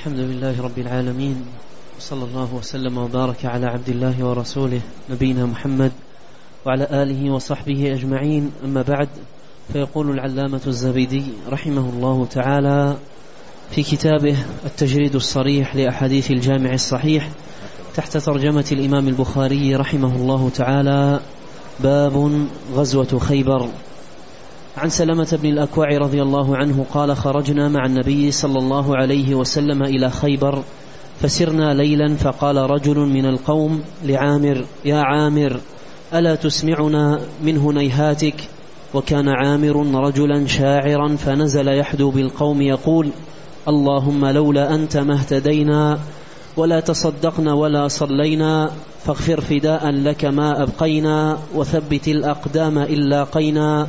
الحمد لله رب العالمين صلى الله وسلم وبارك على عبد الله ورسوله نبينا محمد وعلى آله وصحبه أجمعين. أما بعد فيقول العلامة الزبيدي رحمه الله تعالى في كتابه التجريد الصريح لأحاديث الجامع الصحيح تحت ترجمة الإمام البخاري رحمه الله تعالى باب غزوة خيبر. عن سلمة بن الأكوع رضي الله عنه قال خرجنا مع النبي صلى الله عليه وسلم إلى خيبر فسرنا ليلا فقال رجل من القوم لعامر يا عامر ألا تسمعنا من هنيهاتك؟ وكان عامر رجلا شاعرا فنزل يحدو بالقوم يقول اللهم لولا أنت ما اهتدينا ولا تصدقنا ولا صلينا فاغفر فداء لك ما أبقينا وثبت الأقدام إلا قينا.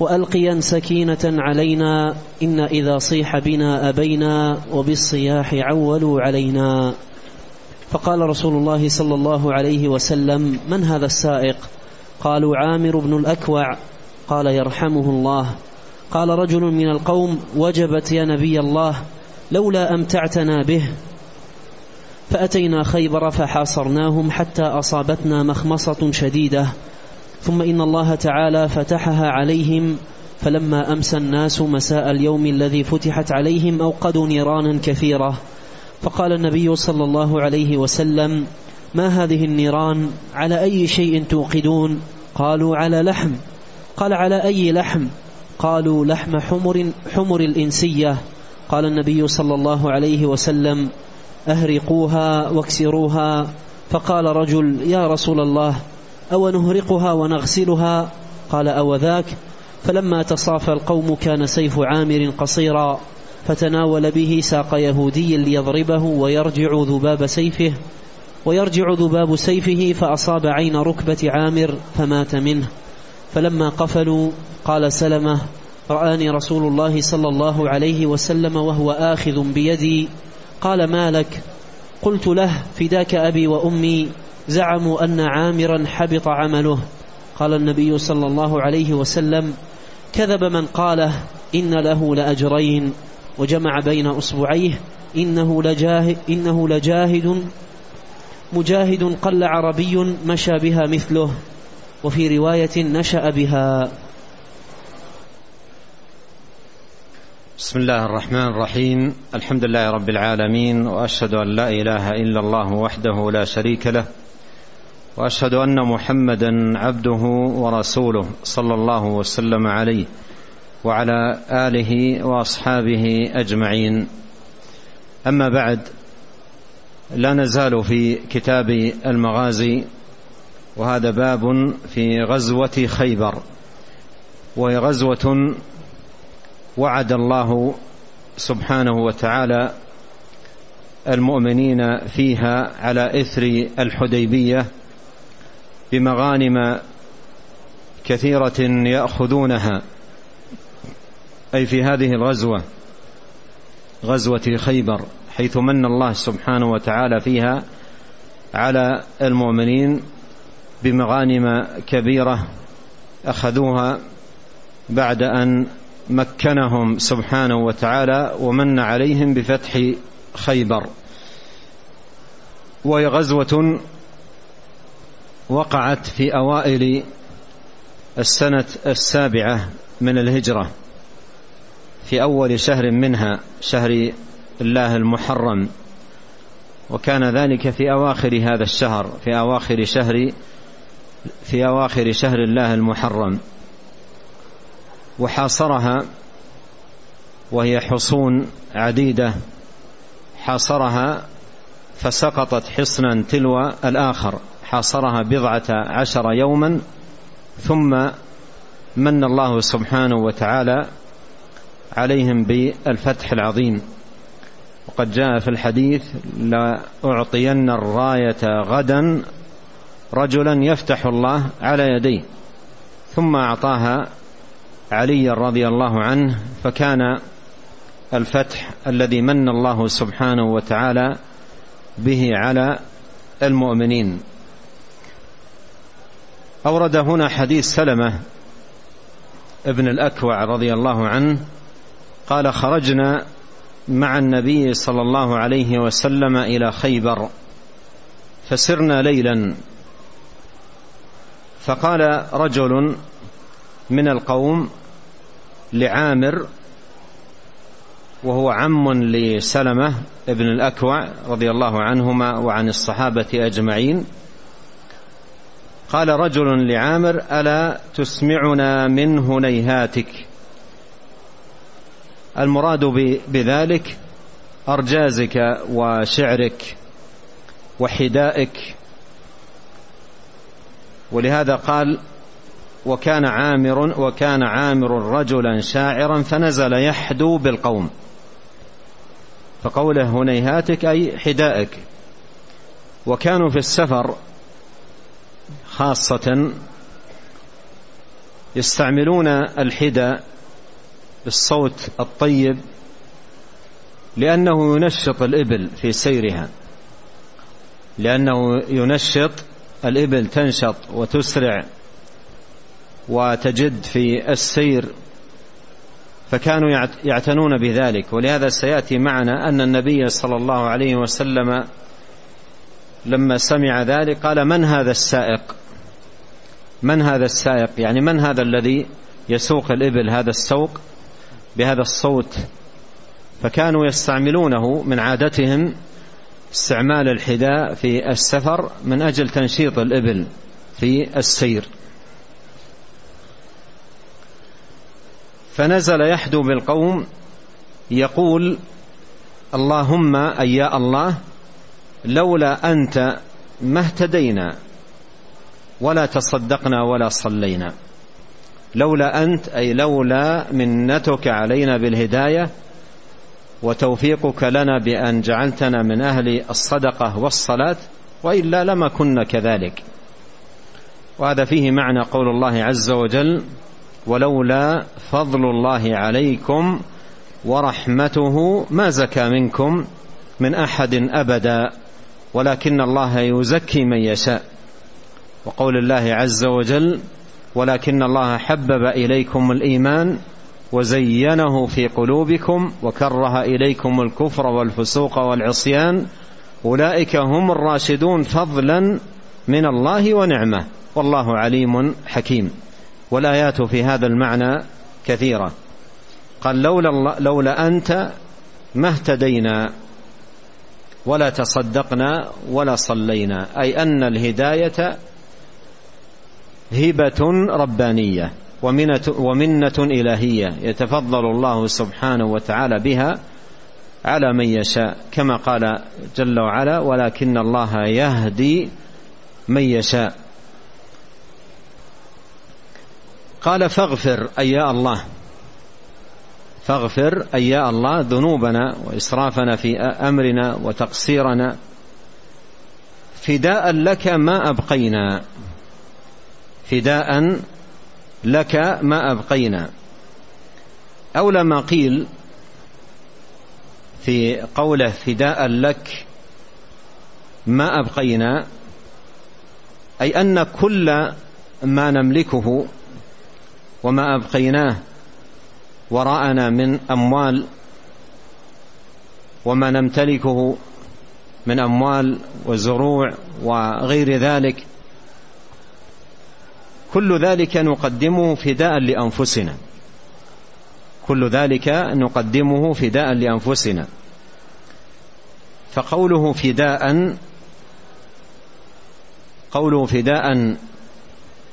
وألقيا سكينة علينا إن إذا صيح بنا أبينا وبالصياح عولوا علينا. فقال رسول الله صلى الله عليه وسلم من هذا السائق؟ قالوا عامر بن الأكوع. قال يرحمه الله. قال رجل من القوم وجبت يا نبي الله لولا أمتعتنا به. فأتينا خيبر فحاصرناهم حتى أصابتنا مخمصة شديدة. ثم إن الله تعالى فتحها عليهم فلما أمسى الناس مساء اليوم الذي فتحت عليهم أوقدوا نيرانا كثيرة. فقال النبي صلى الله عليه وسلم ما هذه النيران؟ على أي شيء توقدون؟ قالوا على لحم. قال على أي لحم؟ قالوا لحم حمر, حمر الإنسية. قال النبي صلى الله عليه وسلم أهرقوها واكسروها. فقال رجل يا رسول الله أو نهرقها ونغسلها؟ قال أو ذاك فلما تصافى القوم كان سيف عامر قصيرا. فتناول به ساق يهودي ليضربه ويرجع ذباب سيفه ويرجع ذباب سيفه فأصاب عين ركبة عامر فمات منه فلما قفلوا قال سلمة رآني رسول الله صلى الله عليه وسلم وهو آخذ بيدي قال ما لك قلت له فداك أبي وأمي زعموا أن عامرا حبط عمله. قال النبي صلى الله عليه وسلم كذب من قاله إن له لأجرين وجمع بين أصبعيه إنه لجاهد, إنه لجاهد مجاهد قل عربي مشى بها مثله. وفي رواية نشأ بها. بسم الله الرحمن الرحيم. الحمد لله رب العالمين وأشهد أن لا إله إلا الله وحده لا شريك له وأشهد أن محمدا عبده ورسوله صلى الله وسلم عليه وعلى آله وأصحابه أجمعين. أما بعد لا نزال في كتاب المغازي وهذا باب في غزوة خيبر وهي غزوة وعد الله سبحانه وتعالى المؤمنين فيها على إثر الحديبية بمغانم كثيرة يأخذونها أي في هذه الغزوة غزوة خيبر حيث من الله سبحانه وتعالى فيها على المؤمنين بمغانم كبيرة أخذوها بعد أن مكنهم سبحانه وتعالى ومن عليهم بفتح خيبر. وهي غزوة وقعت في أوائل السنة السابعة من الهجرة في أول شهر منها شهر الله المحرم. وكان ذلك في أواخر هذا الشهر في أواخر شهر في أواخر شهر الله المحرم. وحاصرها وهي حصون عديدة حاصرها فسقطت حصنا تلو الآخر حاصرها بضعة عشر يوما ثم من الله سبحانه وتعالى عليهم بالفتح العظيم. وقد جاء في الحديث لاعطين الراية غدا رجلا يفتح الله على يديه ثم أعطاها علي رضي الله عنه فكان الفتح الذي من الله سبحانه وتعالى به على المؤمنين. أورد هنا حديث سلمة ابن الأكوع رضي الله عنه قال خرجنا مع النبي صلى الله عليه وسلم إلى خيبر فسرنا ليلا. فقال رجل من القوم لعامر وهو عم لسلمة ابن الأكوع رضي الله عنهما وعن الصحابة أجمعين. قال رجل لعامر ألا تسمعنا من هنيهاتك؟ المراد بذلك أرجازك وشعرك وحدائك. ولهذا قال وكان عامر وكان عامر رجلا شاعرا فنزل يحدو بالقوم. فقوله هنيهاتك أي حدائك. وكانوا في السفر خاصة يستعملون الحدى بالصوت الطيب لأنه ينشط الإبل في سيرها. لأنه ينشط الإبل تنشط وتسرع وتجد في السير فكانوا يعتنون بذلك. ولهذا سيأتي معنا أن النبي صلى الله عليه وسلم لما سمع ذلك قال من هذا السائق؟ من هذا السائق؟ يعني من هذا الذي يسوق الإبل هذا السوق؟ بهذا الصوت. فكانوا يستعملونه من عادتهم استعمال الحذاء في السفر من أجل تنشيط الإبل في السير. فنزل يحدو بالقوم يقول اللهم أي يا الله لولا أنت ما اهتدينا ولا تصدقنا ولا صلينا. لولا أنت أي لولا منتك علينا بالهداية وتوفيقك لنا بأن جعلتنا من أهل الصدقة والصلاة وإلا لما كنا كذلك. وهذا فيه معنى قول الله عز وجل ولولا فضل الله عليكم ورحمته ما زكى منكم من أحد أبدا ولكن الله يزكي من يشاء. وقول الله عز وجل ولكن الله حبب إليكم الإيمان وزينه في قلوبكم وكره إليكم الكفر والفسوق والعصيان أولئك هم الراشدون فضلا من الله ونعمة. والله عليم حكيم. والآيات في هذا المعنى كثيرة قال لولا, لولا أنت ما اهتدينا ولا تصدقنا ولا صلينا. أي أن الهداية هبة ربانية ومنة, ومنة إلهية يتفضل الله سبحانه وتعالى بها على من يشاء كما قال جل وعلا ولكن الله يهدي من يشاء قال فاغفر أي يا الله. فاغفر أي يا الله ذنوبنا وإسرافنا في أمرنا وتقصيرنا. فداء لك ما أبقينا. فداء لك ما أبقينا. أولى ما قيل في قوله فداء لك ما أبقينا أي أن كل ما نملكه وما أبقيناه وراءنا من أموال وما نمتلكه من أموال وزروع وغير ذلك. كل ذلك نقدمه فداء لأنفسنا. كل ذلك نقدمه فداء لأنفسنا. فقوله فداء قوله فداء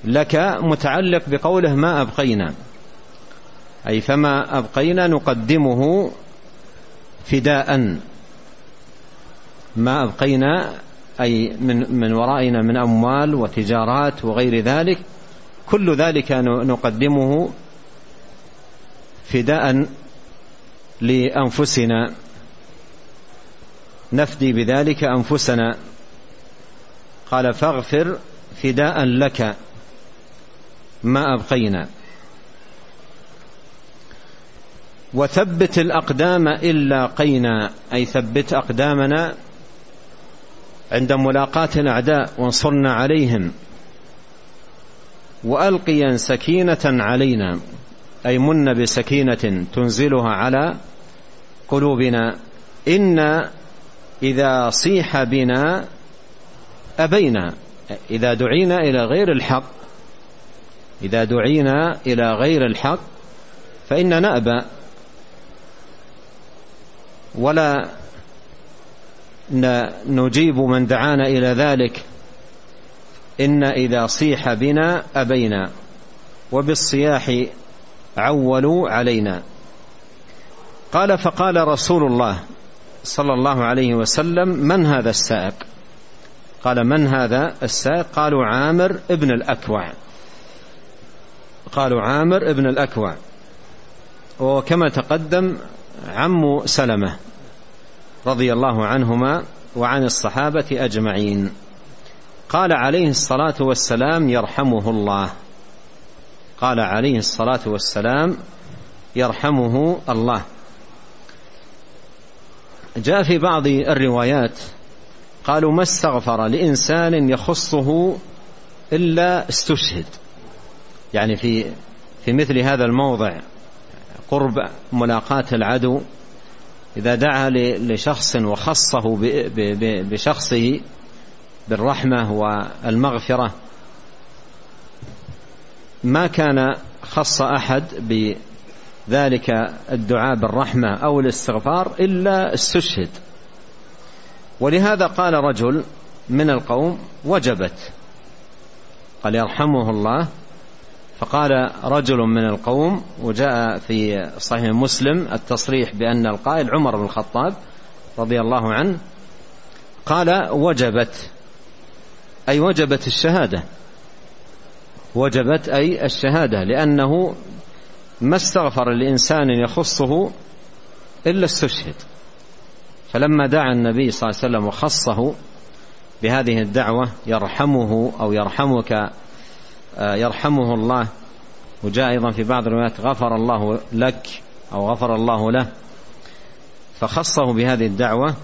لك متعلق بقوله ما أبقينا. أي فما أبقينا نقدمه فداء. ما أبقينا أي من, من ورائنا من أموال وتجارات وغير ذلك كل ذلك نقدمه فداء لأنفسنا. نفدي بذلك أنفسنا. قال فاغفر فداء لك. ما أبقينا. وثبت الأقدام إلا قينا أي ثبت أقدامنا عند ملاقاة الأعداء وانصرنا عليهم. وألقيا سكينة علينا أي من بسكينة تنزلها على قلوبنا. إن إذا صيح بنا أبينا إذا دعينا إلى غير الحق إذا دعينا إلى غير الحق فإن نأبى ولا نجيب من دعانا إلى ذلك. إن إذا صيح بنا أبينا وبالصياح عولوا علينا. قال فقال رسول الله صلى الله عليه وسلم من هذا السائق؟ قال من هذا السائق؟ قالوا عامر ابن الأكوع. قالوا عامر ابن الأكوع. وكما تقدم عم سلمة رضي الله عنهما وعن الصحابة أجمعين. قال عليه الصلاة والسلام يرحمه الله. قال عليه الصلاة والسلام يرحمه الله. جاء في بعض الروايات قالوا ما استغفر لإنسان يخصه إلا استشهد. يعني في في مثل هذا الموضع قرب ملاقاة العدو إذا دعا لشخص وخصه بشخصه بالرحمة والمغفرة ما كان خص أحد بذلك الدعاء بالرحمة أو الاستغفار إلا استشهد. ولهذا قال رجل من القوم وجبت. قال يرحمه الله. فقال رجل من القوم وجاء في صحيح مسلم التصريح بأن القائل عمر بن الخطاب رضي الله عنه قال وجبت. أي وجبت الشهادة. وجبت أي الشهادة لأنه ما استغفر لإنسان يخصه إلا استشهد. فلما دعا النبي صلى الله عليه وسلم وخصه بهذه الدعوة يرحمه أو يرحمك يرحمه الله. وجاء أيضا في بعض الروايات غفر الله لك أو غفر الله له. فخصه بهذه الدعوة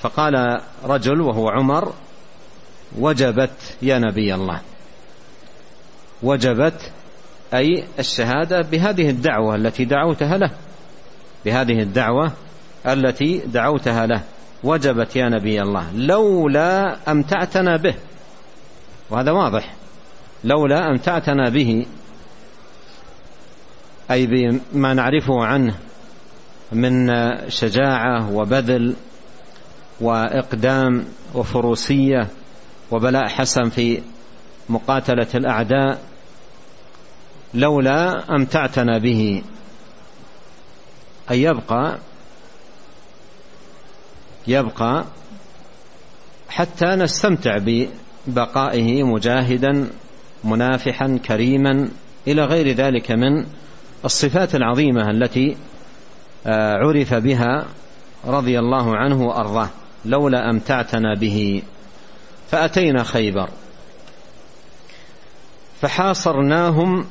فقال رجل وهو عمر وجبت يا نبي الله. وجبت أي الشهادة بهذه الدعوة التي دعوتها له. بهذه الدعوة التي دعوتها له. وجبت يا نبي الله. لولا أمتعتنا به. وهذا واضح. لولا أمتعتنا به أي بما نعرفه عنه من شجاعة وبذل وإقدام وفروسية وبلاء حسن في مقاتلة الأعداء لولا أمتعتنا به. أي يبقى يبقى حتى نستمتع ببقائه مجاهدا منافحا كريما إلى غير ذلك من الصفات العظيمة التي آه، عرف بها رضي الله عنه وأرضاه لولا أمتعتنا به. فأتينا خيبر. فحاصرناهم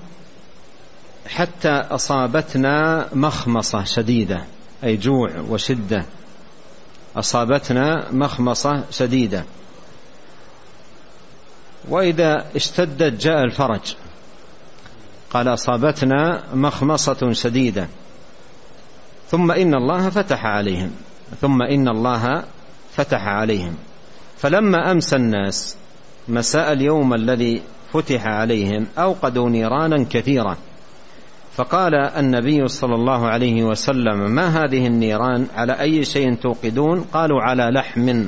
حتى أصابتنا مخمصة شديدة أي جوع وشدة. أصابتنا مخمصة شديدة. وإذا اشتدت جاء الفرج. قال أصابتنا مخمصة شديدة. ثم إن الله فتح عليهم. ثم إن الله فتح عليهم. فلما أمسى الناس مساء اليوم الذي فتح عليهم أوقدوا نيرانا كثيرة. فقال النبي صلى الله عليه وسلم ما هذه النيران؟ على أي شيء توقدون؟ قالوا على لحم.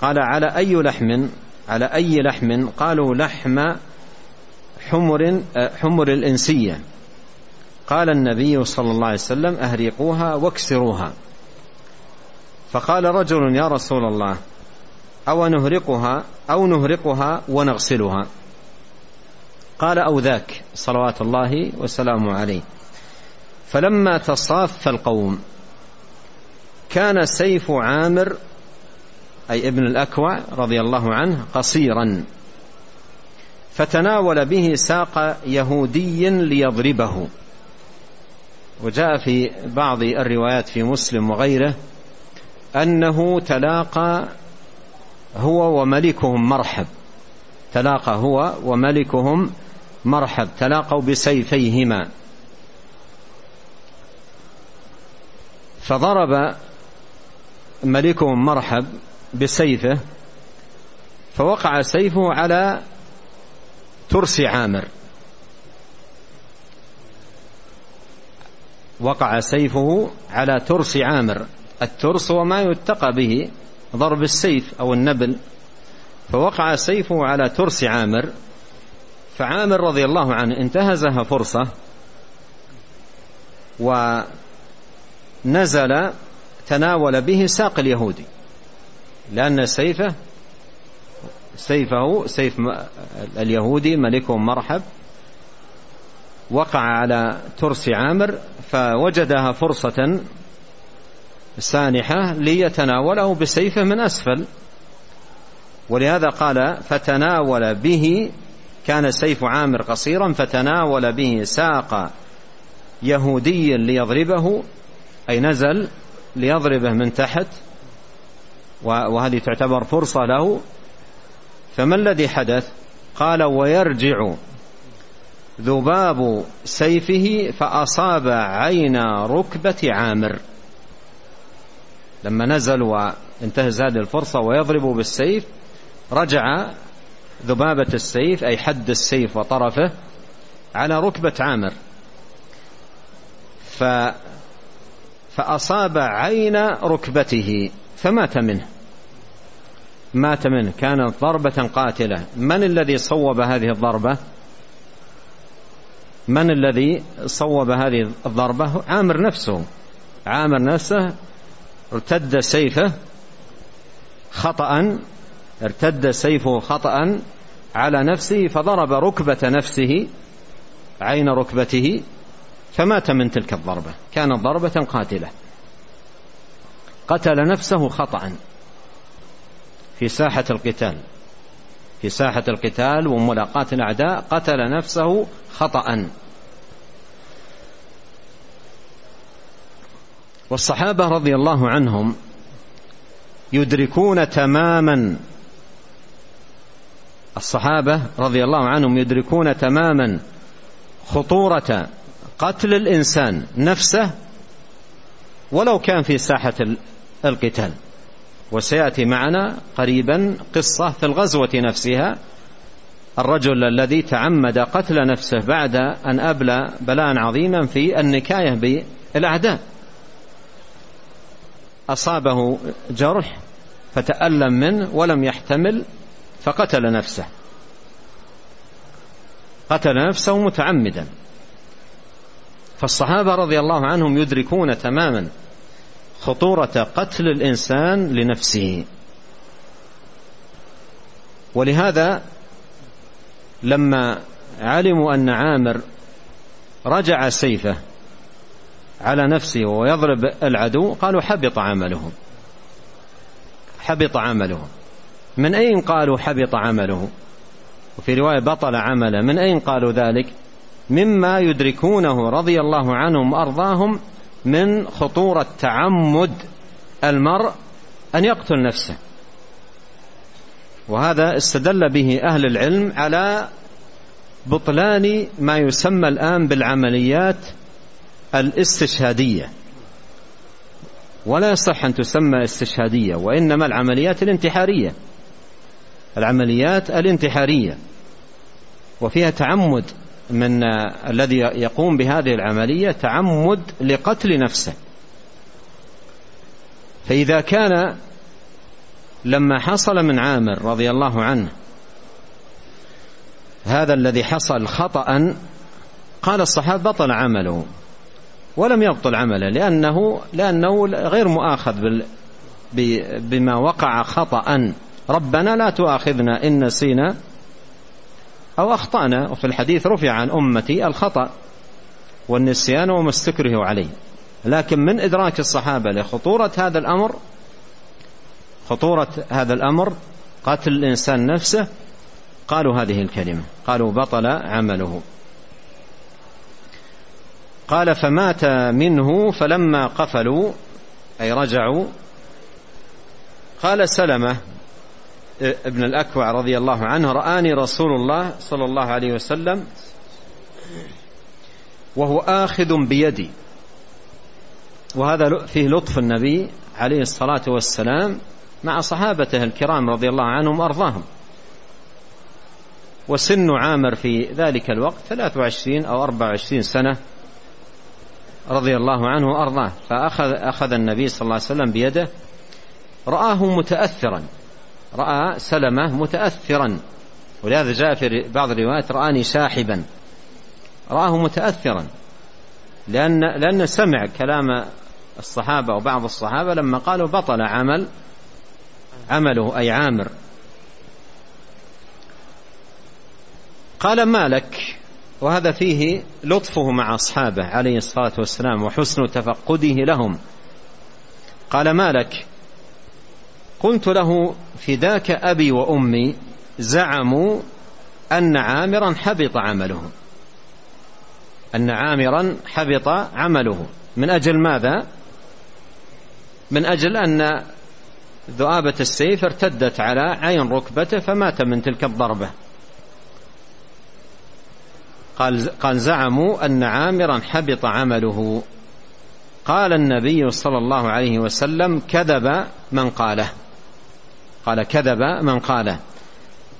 قال على أي لحم؟ على أي لحم؟ قالوا لحم حمر حمر الإنسية. قال النبي صلى الله عليه وسلم أهريقوها واكسروها. فقال رجل يا رسول الله أو نهرقها أو نهرقها ونغسلها؟ قال أو ذاك صلوات الله وسلامه عليه. فلما تصاف القوم كان سيف عامر أي ابن الأكوع رضي الله عنه قصيرا. فتناول به ساق يهودي ليضربه. وجاء في بعض الروايات في مسلم وغيره أنه تلاقى هو وملكهم مرحب. تلاقى هو وملكهم مرحب. تلاقوا بسيفيهما. فضرب ملكهم مرحب بسيفه فوقع سيفه على ترس عامر. وقع سيفه على ترس عامر. الترس هو ما يتقى به ضرب السيف أو النبل. فوقع سيفه على ترس عامر. فعامر رضي الله عنه انتهزها فرصة ونزل تناول به ساق اليهودي. لأن سيفه سيفه سيف اليهودي ملكهم مرحب. وقع على ترس عامر فوجدها فرصة سانحة ليتناوله بسيفه من أسفل. ولهذا قال فتناول به كان سيف عامر قصيرا فتناول به ساق يهودي ليضربه. أي نزل ليضربه من تحت. وهذه تعتبر فرصة له. فما الذي حدث؟ قال ويرجع ذباب سيفه فأصاب عين ركبة عامر. لما نزل وانتهز هذه الفرصة ويضرب بالسيف رجع ذبابة السيف أي حد السيف وطرفه على ركبة عامر. ف فأصاب عين ركبته. فمات منه. مات منه. كانت ضربة قاتلة. من الذي صوب هذه الضربة؟ من الذي صوب هذه الضربة؟ عامر نفسه. عامر نفسه ارتد سيفه خطأ ارتد سيفه خطأ على نفسه فضرب ركبة نفسه عين ركبته فمات من تلك الضربة. كانت ضربة قاتلة. قتل نفسه خطأ في ساحة القتال. في ساحة القتال وملاقاة الأعداء قتل نفسه خطأ. والصحابة رضي الله عنهم يدركون تماما الصحابة رضي الله عنهم يدركون تماما خطورة قتل الإنسان نفسه ولو كان في ساحة القتال. وسيأتي معنا قريبا قصة في الغزوة نفسها. الرجل الذي تعمد قتل نفسه بعد أن أبلى بلاء عظيما في النكاية بالأعداء. أصابه جرح فتألم منه ولم يحتمل فقتل نفسه. قتل نفسه متعمدا. فالصحابة رضي الله عنهم يدركون تماما خطورة قتل الإنسان لنفسه. ولهذا لما علموا أن عامر رجع سيفه على نفسه ويضرب العدو قالوا حبط عمله. حبط عمله. من أين قالوا حبط عمله؟ وفي رواية بطل عمله. من أين قالوا ذلك؟ مما يدركونه رضي الله عنهم وأرضاهم من خطورة تعمد المرء أن يقتل نفسه. وهذا استدل به أهل العلم على بطلان ما يسمى الآن بالعمليات الاستشهادية. ولا يصح أن تسمى استشهادية وإنما العمليات الانتحارية. العمليات الانتحارية وفيها تعمد من الذي يقوم بهذه العملية تعمد لقتل نفسه. فإذا كان لما حصل من عامر رضي الله عنه هذا الذي حصل خطأ قال الصحابة بطل عمله ولم يبطل عمله لأنه لأنه غير مؤاخذ بما وقع خطأ. ربنا لا تؤاخذنا إن نسينا أو أخطأنا وفي الحديث رفع عن أمتي الخطأ والنسيان وما استكره عليه لكن من إدراك الصحابة لخطورة هذا الأمر؟ خطورة هذا الأمر قتل الإنسان نفسه؟ قالوا هذه الكلمة. قالوا بطل عمله. قال فمات منه فلما قفلوا أي رجعوا قال سلمة ابن الأكوع رضي الله عنه رآني رسول الله صلى الله عليه وسلم وهو آخذ بيدي. وهذا فيه لطف النبي عليه الصلاة والسلام مع صحابته الكرام رضي الله عنهم وأرضاهم. وسن عامر في ذلك الوقت 23 أو 24 سنة رضي الله عنه وأرضاه. فأخذ أخذ النبي صلى الله عليه وسلم بيده رآه متأثرا. رأى سلمة متأثرا. ولهذا جاء في بعض الروايات رآني شاحبا رآه متأثرا. لأن لأن سمع كلام الصحابة وبعض الصحابة لما قالوا بطل عمل عمله أي عامر. قال ما لك؟ وهذا فيه لطفه مع أصحابه عليه الصلاة والسلام وحسن تفقده لهم. قال ما لك؟ قلت له فداك أبي وأمي زعموا أن عامرا حبط عمله. أن عامرا حبط عمله. من أجل ماذا؟ من أجل أن ذؤابة السيف ارتدت على عين ركبته فمات من تلك الضربة. قال, قال زعموا أن عامرا حبط عمله. قال النبي صلى الله عليه وسلم كذب من قاله. قال كذب من قاله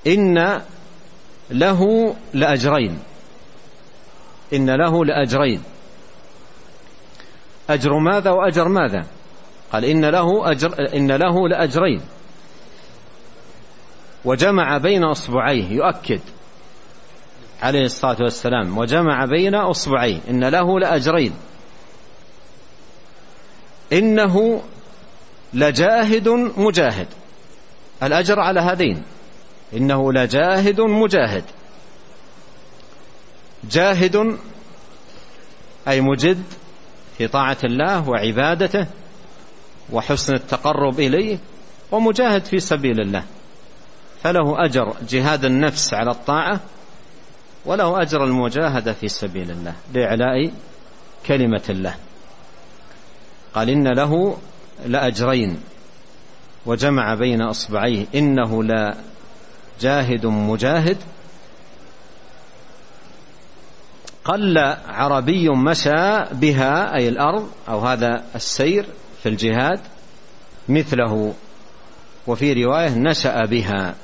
إن له لأجرين. إن له لأجرين. أجر ماذا وأجر ماذا؟ قال إن له أجر إن له لأجرين. وجمع بين أصبعيه يؤكد عليه الصلاة والسلام. وجمع بين أصبعيه إن له لأجرين. إنه لجاهد مجاهد. الأجر على هذين. إنه لجاهد مجاهد. جاهد أي مجد في طاعة الله وعبادته وحسن التقرب إليه ومجاهد في سبيل الله. فله أجر جهاد النفس على الطاعة وله أجر المجاهدة في سبيل الله لإعلاء كلمة الله. قال إن له لأجرين. وجمع بين أصبعيه إنه لا جاهد مجاهد. قل عربي مشى بها أي الأرض أو هذا السير في الجهاد مثله. وفي رواية نشأ بها.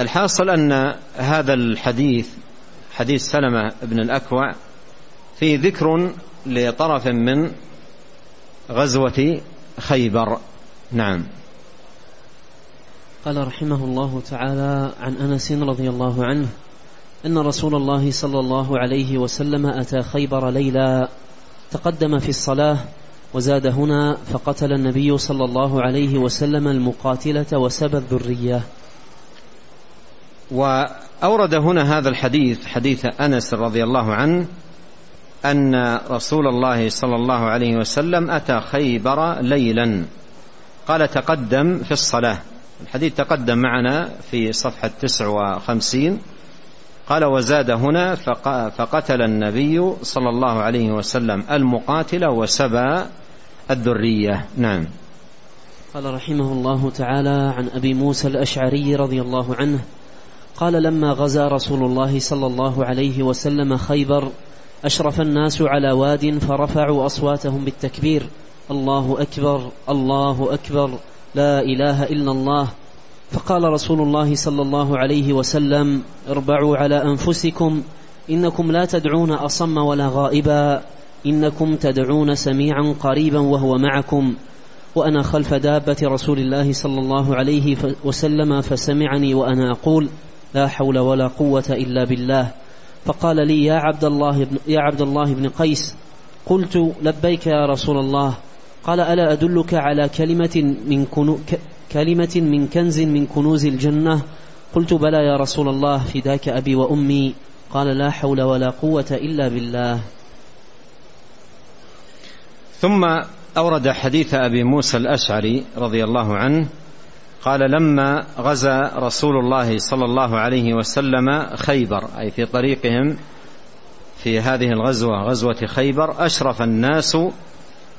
الحاصل أن هذا الحديث حديث سلمة بن الأكوع فيه ذكر لطرف من غزوة خيبر. نعم. قال رحمه الله تعالى عن أنس رضي الله عنه إن رسول الله صلى الله عليه وسلم أتى خيبر ليلا تقدم في الصلاة وزاد هنا فقتل النبي صلى الله عليه وسلم المقاتلة وسبى الذرية. وأورد هنا هذا الحديث حديث أنس رضي الله عنه أن رسول الله صلى الله عليه وسلم أتى خيبر ليلا. قال تقدم في الصلاة. الحديث تقدم معنا في تسع وخمسين. قال وزاد هنا فقتل النبي صلى الله عليه وسلم المقاتل وسبى الذرية. نعم. قال رحمه الله تعالى عن أبي موسى الأشعري رضي الله عنه قال لما غزا رسول الله صلى الله عليه وسلم خيبر أشرف الناس على واد فرفعوا أصواتهم بالتكبير. الله أكبر الله أكبر لا إله إلا الله. فقال رسول الله صلى الله عليه وسلم اربعوا على أنفسكم إنكم لا تدعون أصم ولا غائبا إنكم تدعون سميعا قريبا وهو معكم. وأنا خلف دابة رسول الله صلى الله عليه وسلم فسمعني وأنا أقول لا حول ولا قوة إلا بالله. فقال لي يا عبد الله بن يا عبد الله بن قيس قلت لبيك يا رسول الله. قال ألا أدلك على كلمة من كنو كلمة من كنز من كنوز الجنة؟ قلت بلى يا رسول الله فداك أبي وأمي. قال لا حول ولا قوة إلا بالله. ثم أورد حديث أبي موسى الأشعري رضي الله عنه قال لما غزا رسول الله صلى الله عليه وسلم خيبر أي في طريقهم في هذه الغزوة غزوة خيبر أشرف الناس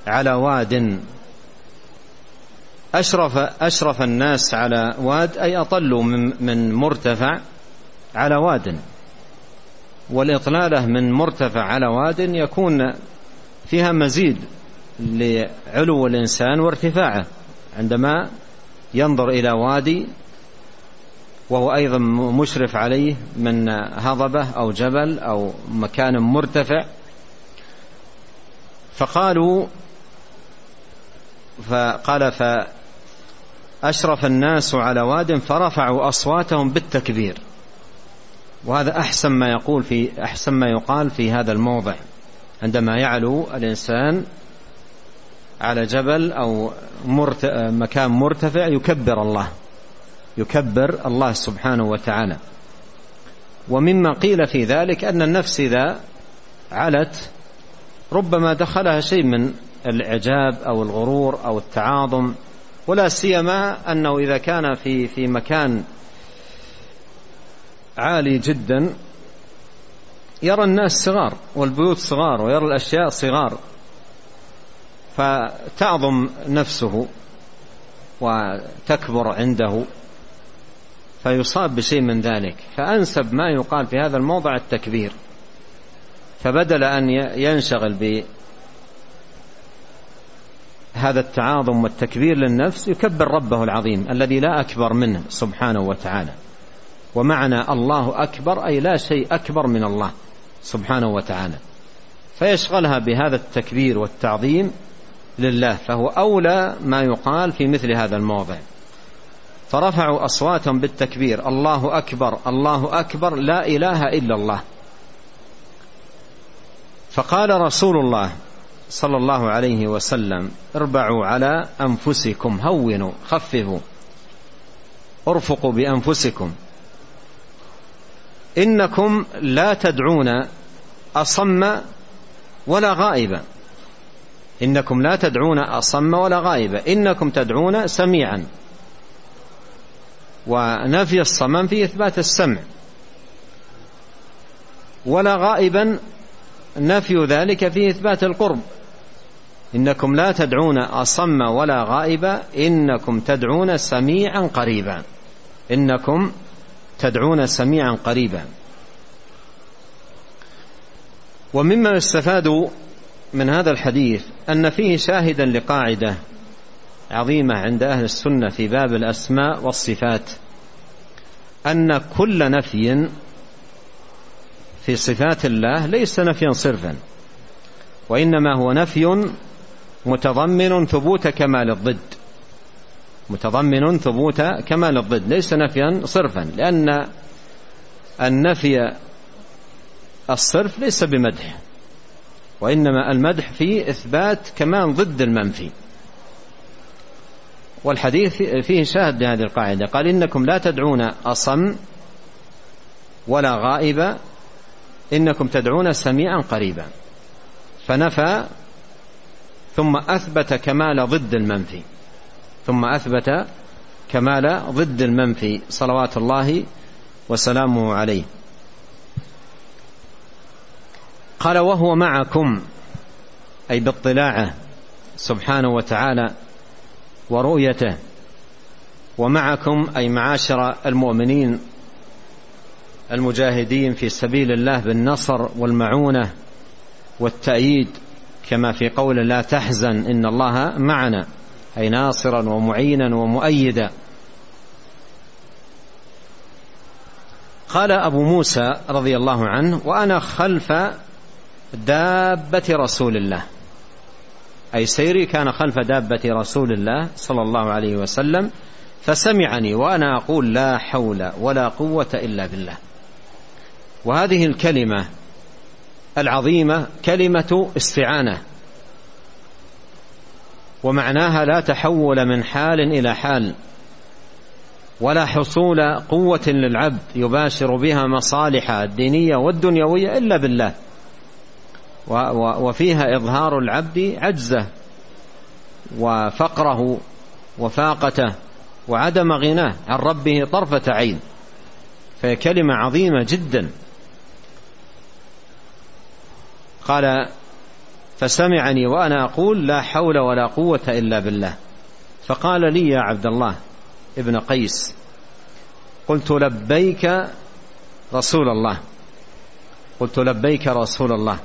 على واد. أشرف أشرف الناس على واد أي اطلوا من من مرتفع على واد. والإطلالة من مرتفع على واد يكون فيها مزيد لعلو الإنسان وارتفاعه. عندما ينظر إلى وادي وهو أيضا مشرف عليه من هضبة أو جبل أو مكان مرتفع. فقالوا فقال فأشرف الناس على واد فرفعوا أصواتهم بالتكبير. وهذا أحسن ما يقول في أحسن ما يقال في هذا الموضع. عندما يعلو الإنسان على جبل أو مرت... مكان مرتفع يكبر الله. يكبر الله سبحانه وتعالى. ومما قيل في ذلك أن النفس إذا علت ربما دخلها شيء من الإعجاب أو الغرور أو التعاظم. ولا سيما أنه إذا كان في في مكان عالي جدا يرى الناس صغار والبيوت صغار ويرى الأشياء صغار. فتعظم نفسه وتكبر عنده فيصاب بشيء من ذلك. فأنسب ما يقال في هذا الموضع التكبير. فبدل أن ينشغل بهذا التعاظم والتكبير للنفس يكبر ربه العظيم الذي لا أكبر منه سبحانه وتعالى. ومعنى الله أكبر أي لا شيء أكبر من الله سبحانه وتعالى. فيشغلها بهذا التكبير والتعظيم لله فهو أولى ما يقال في مثل هذا الموضع. فرفعوا أصواتهم بالتكبير الله أكبر الله أكبر لا إله إلا الله. فقال رسول الله صلى الله عليه وسلم اربعوا على أنفسكم هونوا خففوا. ارفقوا بأنفسكم. إنكم لا تدعون أصم ولا غائبا إنكم لا تدعون أصم ولا غائبا إنكم تدعون سميعا. ونفي الصمم في إثبات السمع. ولا غائبا نفي ذلك في إثبات القرب. إنكم لا تدعون أصم ولا غائبا إنكم تدعون سميعا قريبا. إنكم تدعون سميعا قريبا. ومما يستفاد من هذا الحديث أن فيه شاهدا لقاعدة عظيمة عند أهل السنة في باب الأسماء والصفات أن كل نفي في صفات الله ليس نفيا صرفا وإنما هو نفي متضمن ثبوت كمال الضد متضمن ثبوت كمال الضد ليس نفيا صرفا لأن النفي الصرف ليس بمدح. وإنما المدح في إثبات كمان ضد المنفي. والحديث فيه شاهد لهذه القاعدة. قال إنكم لا تدعون أصم ولا غائبا إنكم تدعون سميعا قريبا. فنفى ثم أثبت كمال ضد المنفي. ثم أثبت كمال ضد المنفي. صلوات الله وسلامه عليه. قال وهو معكم أي باطلاعه سبحانه وتعالى ورؤيته ومعكم أي معاشر المؤمنين المجاهدين في سبيل الله بالنصر والمعونة والتأييد كما في قول لا تحزن إن الله معنا أي ناصرا ومعينا ومؤيدا. قال أبو موسى رضي الله عنه وأنا خلف دابة رسول الله. أي سيري كان خلف دابة رسول الله صلى الله عليه وسلم فسمعني وأنا أقول لا حول ولا قوة إلا بالله. وهذه الكلمة العظيمة كلمة استعانة. ومعناها لا تحول من حال إلى حال. ولا حصول قوة للعبد يباشر بها مصالحه الدينية والدنيوية إلا بالله. وفيها إظهار العبد عجزه وفقره وفاقته وعدم غناه عن ربه طرفة عين فهي كلمة عظيمة جدا. قال فسمعني وأنا أقول لا حول ولا قوة إلا بالله. فقال لي يا عبد الله ابن قيس قلت لبيك رسول الله قلت لبيك رسول الله.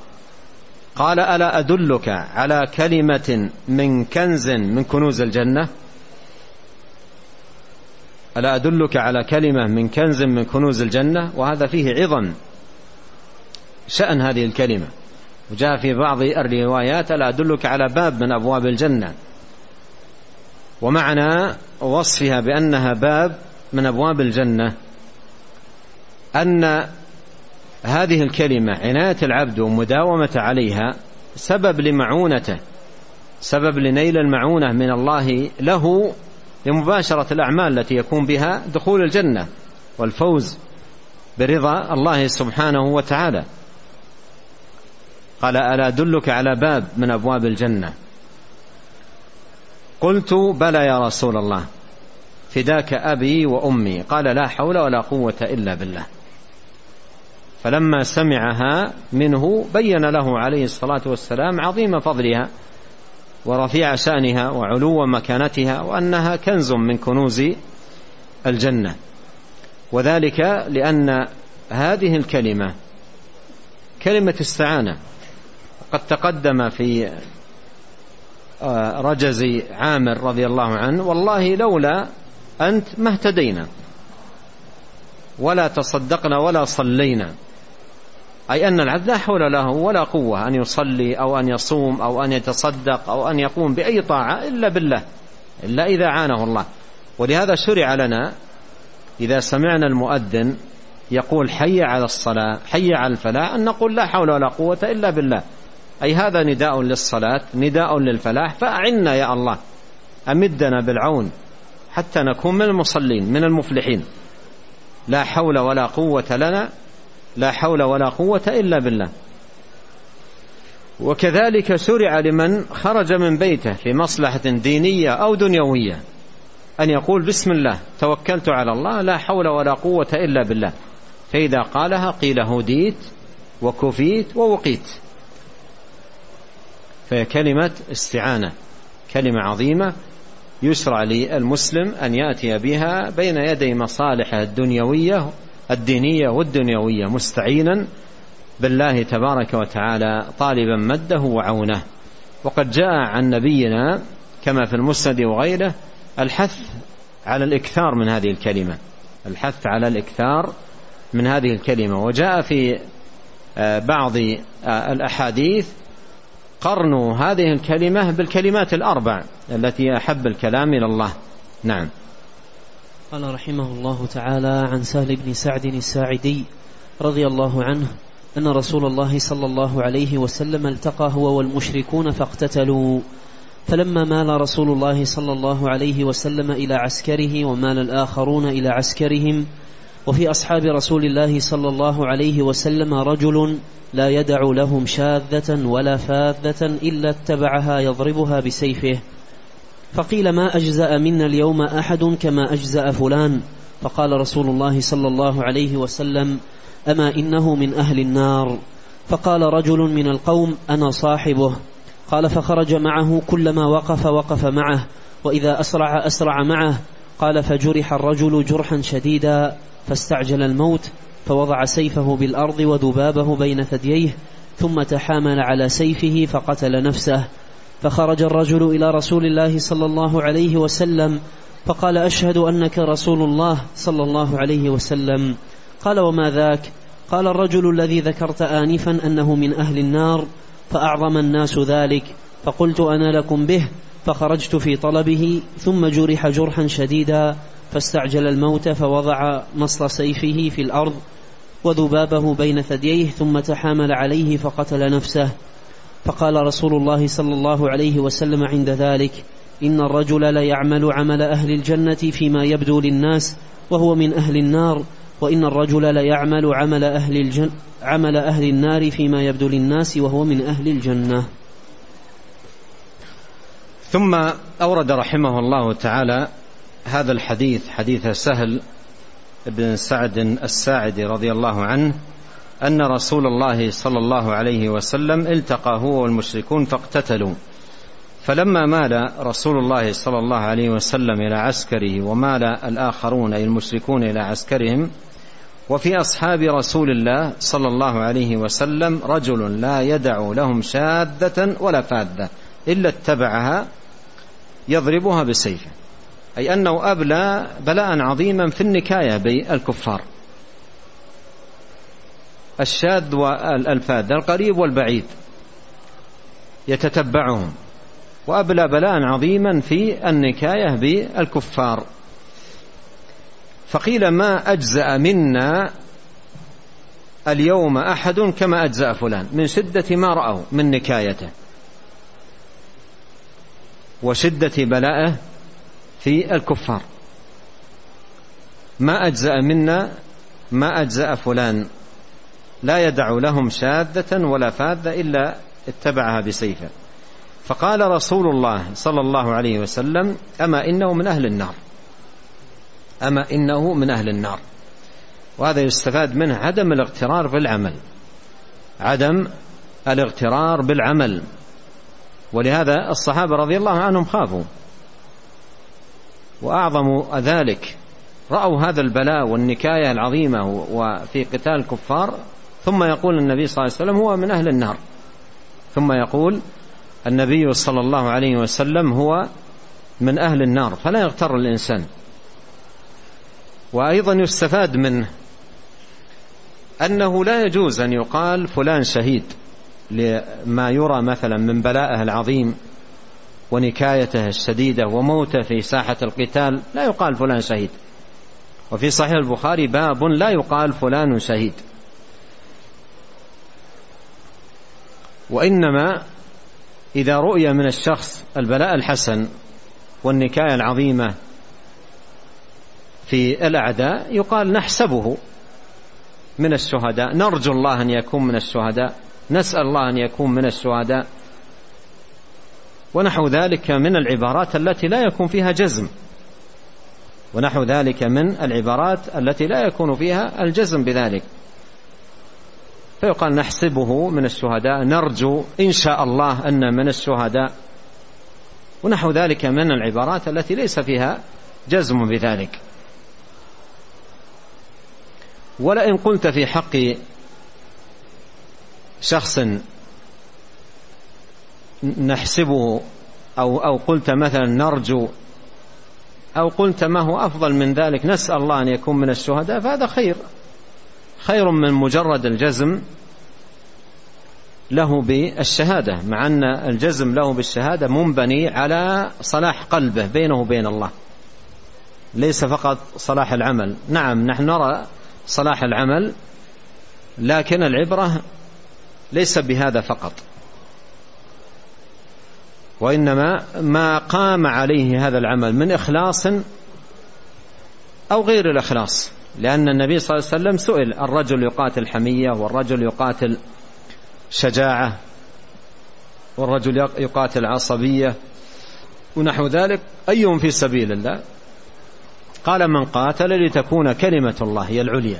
قال ألا أدلك على كلمة من كنز من كنوز الجنة؟ ألا أدلك على كلمة من كنز من كنوز الجنة؟ وهذا فيه عظم شأن هذه الكلمة. وجاء في بعض الروايات ألا أدلك على باب من أبواب الجنة؟ ومعنى وصفها بأنها باب من أبواب الجنة أن هذه الكلمة عناية العبد ومداومة عليها سبب لمعونته سبب لنيل المعونة من الله له لمباشرة الأعمال التي يكون بها دخول الجنة والفوز برضا الله سبحانه وتعالى. قال ألا أدلك على باب من أبواب الجنة؟ قلت بلى يا رسول الله فداك أبي وأمي. قال لا حول ولا قوة إلا بالله. فلما سمعها منه بين له عليه الصلاة والسلام عظيم فضلها ورفيع شأنها وعلو مكانتها وأنها كنز من كنوز الجنة. وذلك لأن هذه الكلمة كلمة استعانة قد تقدم في آه، رجز عامر رضي الله عنه والله لولا أنت ما اهتدينا ولا تصدقنا ولا صلينا. أي أن العبد لا حول له ولا قوة أن يصلي أو أن يصوم أو أن يتصدق أو أن يقوم بأي طاعة إلا بالله إلا إذا عانه الله. ولهذا شرع لنا إذا سمعنا المؤذن يقول حي على الصلاة حي على الفلاح أن نقول لا حول ولا قوة إلا بالله. أي هذا نداء للصلاة نداء للفلاح فأعنا يا الله. أمدنا بالعون حتى نكون من المصلين من المفلحين. لا حول ولا قوة لنا لا حول ولا قوة إلا بالله. وكذلك شرع لمن خرج من بيته في مصلحة دينية أو دنيوية أن يقول بسم الله توكلت على الله لا حول ولا قوة إلا بالله. فإذا قالها قيل هديت وكفيت ووقيت. فهي كلمة استعانة كلمة عظيمة يشرع للمسلم أن يأتي بها بين يدي مصالحه الدنيوية الدينية والدنيوية مستعينا بالله تبارك وتعالى طالبا مده وعونه. وقد جاء عن نبينا كما في المسند وغيره الحث على الإكثار من هذه الكلمة. الحث على الإكثار من هذه الكلمة. وجاء في آه، بعض آه، الأحاديث قرن هذه الكلمة بالكلمات الأربع التي أحب الكلام إلى الله. نعم. قال رحمه الله تعالى عن سهل بن سعد الساعدي رضي الله عنه أن رسول الله صلى الله عليه وسلم التقى هو والمشركون فاقتتلوا. فلما مال رسول الله صلى الله عليه وسلم إلى عسكره ومال الآخرون إلى عسكرهم وفي أصحاب رسول الله صلى الله عليه وسلم رجل لا يدع لهم شاذة ولا فاذة إلا اتبعها يضربها بسيفه. فقيل ما أجزأ منا اليوم أحد كما أجزأ فلان؟ فقال رسول الله صلى الله عليه وسلم أما إنه من أهل النار؟ فقال رجل من القوم أنا صاحبه. قال فخرج معه كلما وقف وقف معه وإذا أسرع أسرع معه. قال فجرح الرجل جرحا شديدا فاستعجل الموت فوضع سيفه بالأرض وذبابه بين ثدييه ثم تحامل على سيفه فقتل نفسه. فخرج الرجل إلى رسول الله صلى الله عليه وسلم فقال أشهد أنك رسول الله صلى الله عليه وسلم. قال وما ذاك؟ قال الرجل الذي ذكرت آنفا أنه من أهل النار فأعظم الناس ذلك فقلت أنا لكم به فخرجت في طلبه ثم جرح جرحا شديدا فاستعجل الموت فوضع مصل سيفه في الأرض وذبابه بين ثدييه ثم تحامل عليه فقتل نفسه. فقال رسول الله صلى الله عليه وسلم عند ذلك إن الرجل ليعمل عمل أهل الجنة فيما يبدو للناس وهو من أهل النار وإن الرجل ليعمل عمل أهل الجن عمل أهل النار فيما يبدو للناس وهو من أهل الجنة. ثم أورد رحمه الله تعالى هذا الحديث حديث سهل بن سعد الساعدي رضي الله عنه أن رسول الله صلى الله عليه وسلم التقى هو والمشركون فاقتتلوا. فلما مال رسول الله صلى الله عليه وسلم إلى عسكره ومال الآخرون أي المشركون إلى عسكرهم وفي أصحاب رسول الله صلى الله عليه وسلم رجل لا يدع لهم شاذة ولا فاذة إلا اتبعها يضربها بسيفه. أي أنه أبلى بلاء عظيما في النكاية بالكفار. الشاذ والفاذ القريب والبعيد يتتبعهم. وأبلى بلاء عظيما في النكاية بالكفار. فقيل ما أجزأ منا اليوم أحد كما أجزأ فلان. من شدة ما رأوا من نكايته. وشدة بلائه في الكفار. ما أجزأ منا ما أجزأ فلان. لا يدع لهم شاذة ولا فاذة إلا اتبعها بسيفة. فقال رسول الله صلى الله عليه وسلم أما إنه من أهل النار. أما إنه من أهل النار. وهذا يستفاد منه عدم الاغترار بالعمل. عدم الاغترار بالعمل. ولهذا الصحابة رضي الله عنهم خافوا. وأعظم ذلك رأوا هذا البلاء والنكاية العظيمة وفي قتال الكفار ثم يقول النبي صلى الله عليه وسلم هو من أهل النار. ثم يقول النبي صلى الله عليه وسلم هو من أهل النار فلا يغتر الإنسان. وأيضا يستفاد منه أنه لا يجوز أن يقال فلان شهيد لما يرى مثلا من بلائه العظيم ونكايته الشديدة وموته في ساحة القتال لا يقال فلان شهيد. وفي صحيح البخاري باب لا يقال فلان شهيد. وإنما إذا رؤي من الشخص البلاء الحسن والنكاية العظيمة في الأعداء يقال نحسبه من الشهداء. نرجو الله أن يكون من الشهداء. نسأل الله أن يكون من الشهداء. ونحو ذلك من العبارات التي لا يكون فيها جزم. ونحو ذلك من العبارات التي لا يكون فيها الجزم بذلك. فيقال نحسبه من الشهداء نرجو إن شاء الله أن من الشهداء. ونحو ذلك من العبارات التي ليس فيها جزم بذلك. ولئن قلت في حق شخص نحسبه أو أو قلت مثلا نرجو أو قلت ما هو أفضل من ذلك نسأل الله أن يكون من الشهداء فهذا خير. خير من مجرد الجزم له بالشهادة مع أن الجزم له بالشهادة منبني على صلاح قلبه بينه وبين الله. ليس فقط صلاح العمل. نعم نحن نرى صلاح العمل لكن العبرة ليس بهذا فقط. وإنما ما قام عليه هذا العمل من إخلاص أو غير الإخلاص. لأن النبي صلى الله عليه وسلم سئل الرجل يقاتل حمية والرجل يقاتل شجاعة والرجل يقاتل عصبية ونحو ذلك أيهم في سبيل الله؟ قال من قاتل لتكون كلمة الله هي العليا.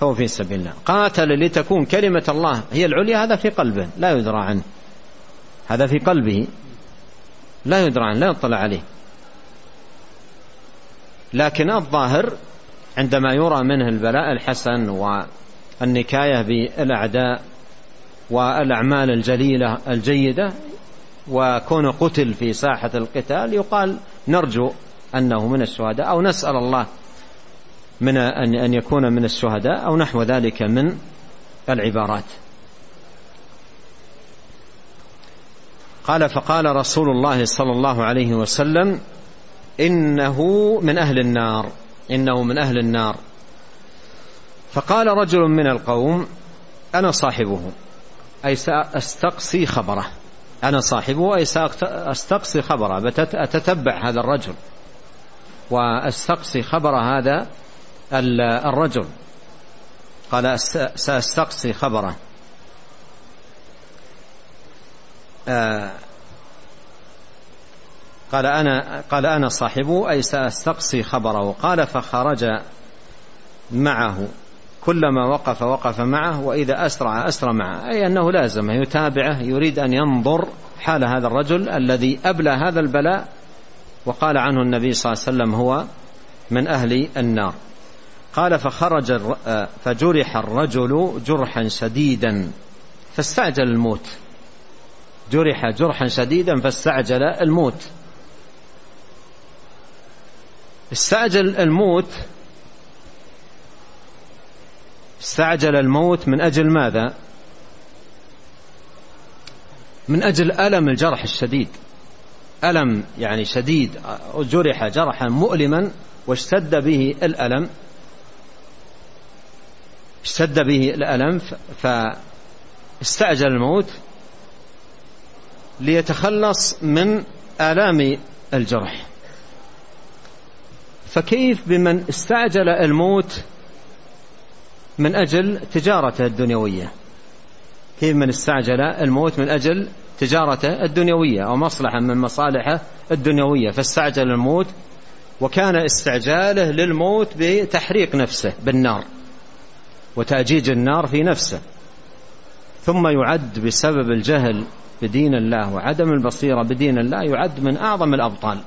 فهو في سبيل الله. قاتل لتكون كلمة الله هي العليا هذا في قلبه لا يدرى عنه. هذا في قلبه لا يدرى عنه لا يطلع عليه. لكن الظاهر عندما يرى منه البلاء الحسن والنكاية بالأعداء والأعمال الجليلة الجيدة وكون قتل في ساحة القتال يقال نرجو أنه من الشهداء أو نسأل الله من أن يكون من الشهداء أو نحو ذلك من العبارات. قال فقال رسول الله صلى الله عليه وسلم إنه من أهل النار. إنه من أهل النار. فقال رجل من القوم أنا صاحبه أي سأستقصي خبره. أنا صاحبه أي سأستقصي خبره. أتتبع هذا الرجل وأستقصي خبر هذا الرجل. قال سأستقصي خبره. آه، قال أنا قال أنا صاحبه أي سأستقصي خبره. قال فخرج معه. كلما وقف وقف معه وإذا أسرع أسرع معه. أي أنه لازمه يتابعه يريد أن ينظر حال هذا الرجل الذي أبلى هذا البلاء. وقال عنه النبي صلى الله عليه وسلم هو من أهل النار. قال فخرج فجرح الرجل جرحا شديدا فاستعجل الموت. جرح جرحا شديدا فاستعجل الموت. استعجل الموت استعجل الموت من أجل ماذا؟ من أجل ألم الجرح الشديد. ألم يعني شديد جرح جرحا مؤلما واشتد به الألم. اشتد به الألم فاستعجل الموت ليتخلص من آلام الجرح. فكيف بمن استعجل الموت من أجل تجارته الدنيوية؟ كيف من استعجل الموت من أجل تجارته الدنيوية أو مصلحة من مصالحه الدنيوية؟ فاستعجل الموت وكان استعجاله للموت بتحريق نفسه بالنار وتأجيج النار في نفسه ثم يعد بسبب الجهل بدين الله وعدم البصيرة بدين الله يعد من أعظم الأبطال.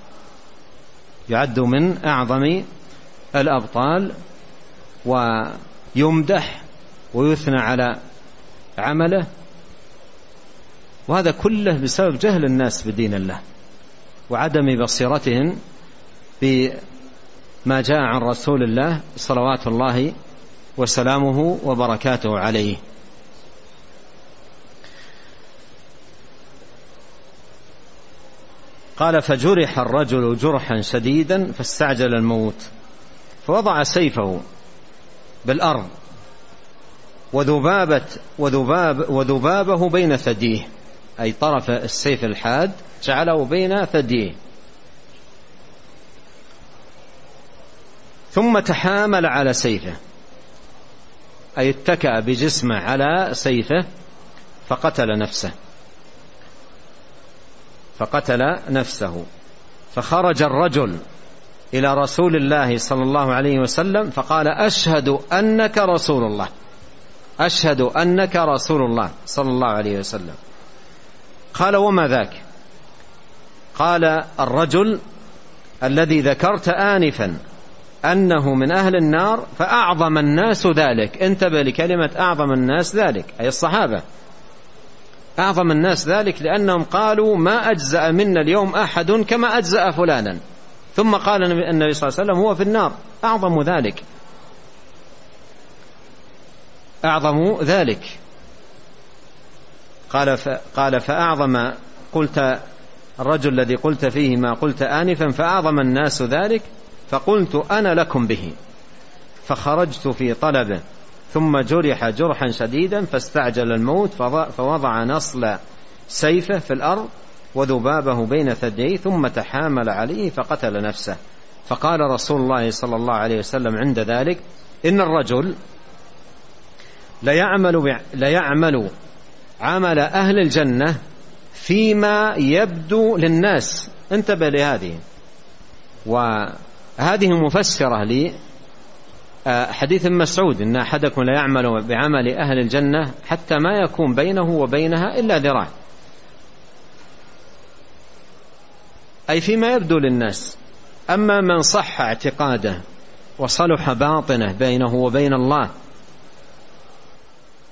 يعد من أعظم الأبطال ويمدح ويثنى على عمله. وهذا كله بسبب جهل الناس بدين الله وعدم بصيرتهم بما جاء عن رسول الله صلوات الله وسلامه وبركاته عليه. قال فجرح الرجل جرحا شديدا فاستعجل الموت فوضع سيفه بالأرض وذبابة وذباب وذبابه بين ثديه أي طرف السيف الحاد جعله بين ثديه. ثم تحامل على سيفه أي اتكأ بجسمه على سيفه فقتل نفسه. فقتل نفسه. فخرج الرجل إلى رسول الله صلى الله عليه وسلم فقال أشهد أنك رسول الله. أشهد أنك رسول الله صلى الله عليه وسلم. قال وما ذاك؟ قال الرجل الذي ذكرت آنفا أنه من أهل النار فأعظم الناس ذلك. انتبه لكلمة أعظم الناس ذلك أي الصحابة. أعظم الناس ذلك لأنهم قالوا ما أجزأ منا اليوم أحد كما أجزأ فلانا. ثم قال النبي صلى الله عليه وسلم هو في النار. أعظم ذلك. أعظم ذلك. قال قال فأعظم قلت الرجل الذي قلت فيه ما قلت آنفا فأعظم الناس ذلك فقلت أنا لكم به. فخرجت في طلبه. ثم جرح جرحا شديدا فاستعجل الموت فوضع نصل سيفه في الأرض وذبابه بين ثديه ثم تحامل عليه فقتل نفسه. فقال رسول الله صلى الله عليه وسلم عند ذلك إن الرجل ليعمل, ليعمل عمل أهل الجنة فيما يبدو للناس. انتبه لهذه. وهذه مفسرة آه، حديث مسعود إن أحدكم لا يعمل بعمل أهل الجنة حتى ما يكون بينه وبينها إلا ذراع. أي فيما يبدو للناس. أما من صح اعتقاده وصلح باطنه بينه وبين الله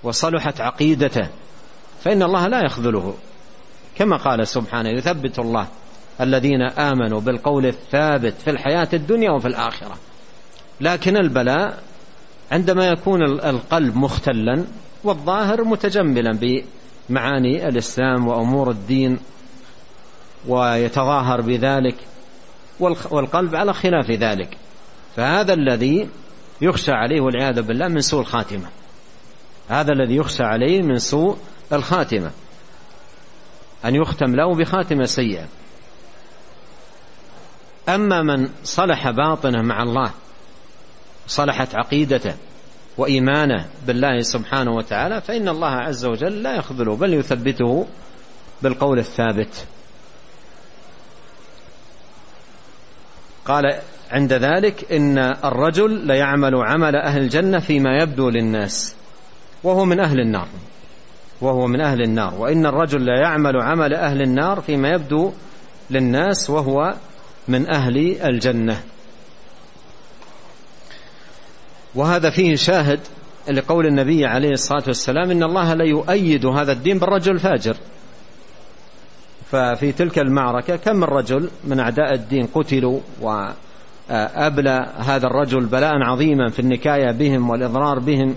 وصلحت عقيدته فإن الله لا يخذله. كما قال سبحانه يثبت الله الذين آمنوا بالقول الثابت في الحياة الدنيا وفي الآخرة. لكن البلاء عندما يكون القلب مختلا والظاهر متجملا بمعاني الإسلام وأمور الدين ويتظاهر بذلك والقلب على خلاف ذلك. فهذا الذي يخشى عليه والعياذ بالله من سوء الخاتمة. هذا الذي يخشى عليه من سوء الخاتمة. أن يختم له بخاتمة سيئة. أما من صلح باطنه مع الله صلحت عقيدته وإيمانه بالله سبحانه وتعالى فإن الله عز وجل لا يخذله بل يثبته بالقول الثابت. قال عند ذلك إن الرجل ليعمل عمل أهل الجنة فيما يبدو للناس وهو من أهل النار وهو من أهل النار. وإن الرجل لا يعمل عمل أهل النار فيما يبدو للناس وهو من أهل الجنة. وهذا فيه شاهد لقول النبي عليه الصلاة والسلام إن الله لا يؤيد هذا الدين بالرجل الفاجر. ففي تلك المعركة كم من رجل من أعداء الدين قتلوا وأبلى هذا الرجل بلاء عظيما في النكاية بهم والإضرار بهم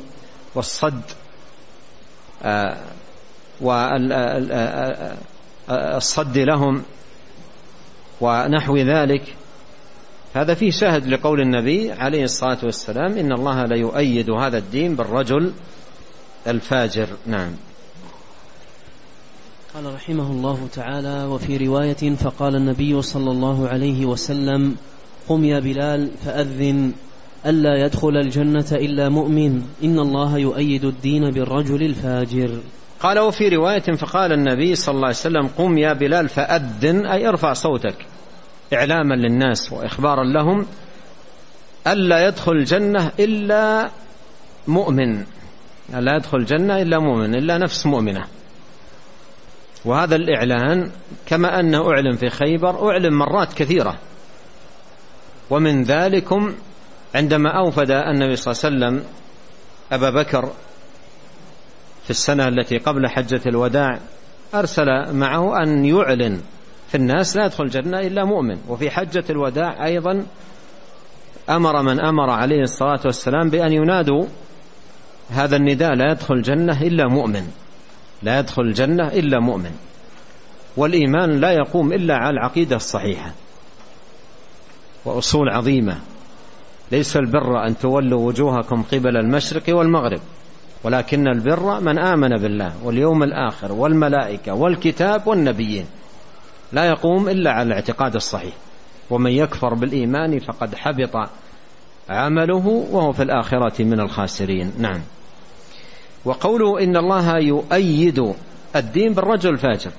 والصد. والصد لهم ونحو ذلك. هذا فيه شاهد لقول النبي عليه الصلاة والسلام إن الله لا يؤيد هذا الدين بالرجل الفاجر. نعم. قال رحمه الله تعالى وفي رواية فقال النبي صلى الله عليه وسلم قم يا بلال فأذن ألا يدخل الجنة إلا مؤمن. إن الله يؤيد الدين بالرجل الفاجر. قال وفي رواية فقال النبي صلى الله عليه وسلم قم يا بلال فأذن أي ارفع صوتك. إعلاما للناس وإخبارا لهم ألا يدخل الجنة إلا مؤمن. لا يدخل الجنة إلا مؤمن إلا نفس مؤمنة. وهذا الإعلان كما أنه أعلن في خيبر أعلن مرات كثيرة. ومن ذلكم عندما أوفد النبي صلى الله عليه وسلم أبا بكر في السنة التي قبل حجة الوداع أرسل معه أن يعلن في الناس لا يدخل الجنة إلا مؤمن. وفي حجة الوداع أيضا أمر من أمر عليه الصلاة والسلام بأن ينادوا هذا النداء لا يدخل الجنة إلا مؤمن. لا يدخل الجنة إلا مؤمن. والإيمان لا يقوم إلا على العقيدة الصحيحة. وأصول عظيمة. ليس البر أن تولوا وجوهكم قبل المشرق والمغرب. ولكن البر من آمن بالله واليوم الآخر والملائكة والكتاب والنبيين. لا يقوم إلا على الاعتقاد الصحيح. ومن يكفر بالإيمان فقد حبط عمله وهو في الآخرة من الخاسرين. نعم. وقوله إن الله يؤيد الدين بالرجل الفاجر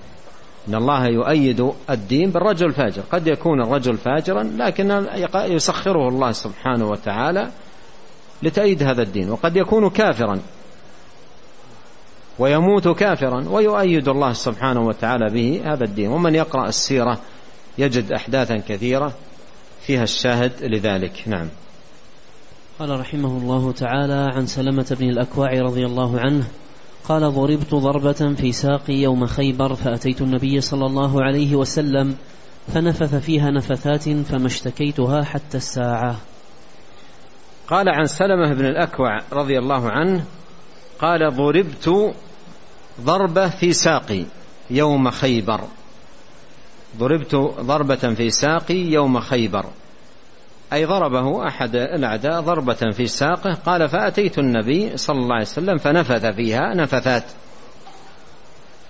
إن الله يؤيد الدين بالرجل الفاجر قد يكون الرجل فاجرا لكن يسخره الله سبحانه وتعالى لتأييد هذا الدين. وقد يكون كافرا. ويموت كافرا ويؤيد الله سبحانه وتعالى به هذا الدين. ومن يقرأ السيرة يجد أحداثا كثيرة فيها الشاهد لذلك. نعم. قال رحمه الله تعالى عن سلمة بن الأكوع رضي الله عنه قال ضربت ضربة في ساقي يوم خيبر فأتيت النبي صلى الله عليه وسلم فنفث فيها نفثات فما اشتكيتها حتى الساعة. قال عن سلمة بن الأكوع رضي الله عنه قال ضربت ضربة في ساقي يوم خيبر. ضربت ضربة في ساقي يوم خيبر. أي ضربه أحد الأعداء ضربة في ساقه قال فأتيت النبي صلى الله عليه وسلم فنفث فيها نفثات.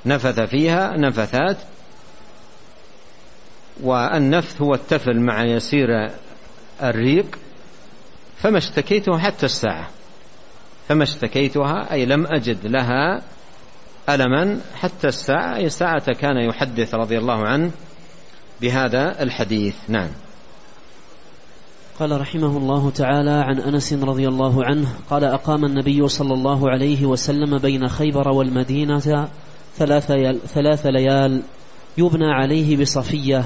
نفث فيها نفثات والنفث هو التفل مع يسير الريق فما اشتكيته حتى الساعة. فما اشتكيتها أي لم أجد لها ألما حتى الساعة أي ساعة كان يحدث رضي الله عنه بهذا الحديث. نعم. قال رحمه الله تعالى عن أنس رضي الله عنه قال أقام النبي صلى الله عليه وسلم بين خيبر والمدينة ثلاث, ثلاث ليال يبنى عليه بصفية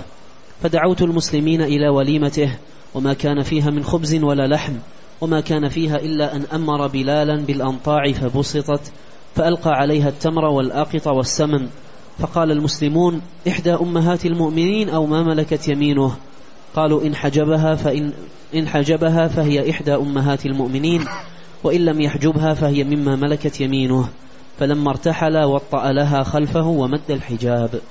فدعوت المسلمين إلى وليمته وما كان فيها من خبز ولا لحم وما كان فيها إلا أن أمر بلالا بالأنطاع فبسطت فألقى عليها التمر والأقط والسمن فقال المسلمون إحدى أمهات المؤمنين أو ما ملكت يمينه؟ قالوا إن حجبها فإن إن حجبها فهي إحدى أمهات المؤمنين وإن لم يحجبها فهي مما ملكت يمينه. فلما ارتحل وطأ لها خلفه ومد الحجاب.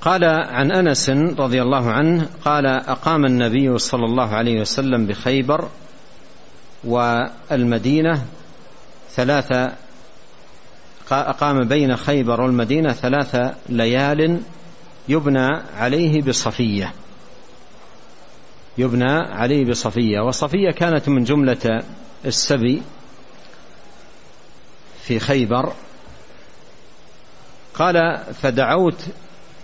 قال عن أنس رضي الله عنه قال أقام النبي صلى الله عليه وسلم بخيبر والمدينة ثلاث أقام بين خيبر والمدينة ثلاث ليال يبنى عليه بصفية. يبنى عليه بصفية وصفية كانت من جملة السبي في خيبر. قال فدعوت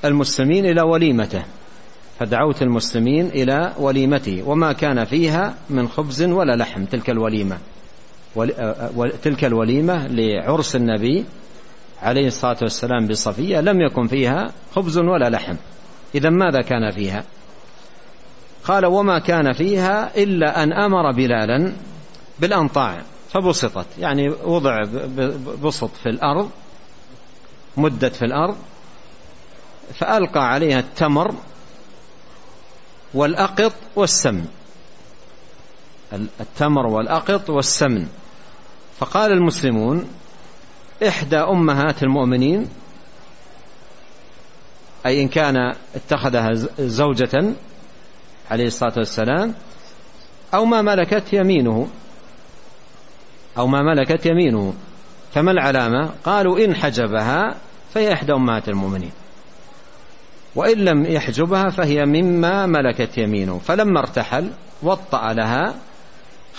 المسلمين إلى وليمته فدعوت المسلمين إلى وليمته وما كان فيها من خبز ولا لحم تلك الوليمة. تلك الوليمة لعرس النبي عليه الصلاة والسلام بصفية لم يكن فيها خبز ولا لحم. إذا ماذا كان فيها؟ قال وما كان فيها إلا أن أمر بلالا بالأنطاع فبسطت. يعني وضع بسط في الأرض مدت في الأرض فألقى عليها التمر والأقط والسمن التمر والأقط والسمن. فقال المسلمون إحدى أمهات المؤمنين أي إن كان اتخذها زوجة عليه الصلاة والسلام أو ما ملكت يمينه أو ما ملكت يمينه. فما العلامة؟ قالوا إن حجبها فهي إحدى أمهات المؤمنين. وإن لم يحجبها فهي مما ملكت يمينه. فلما ارتحل وطأ لها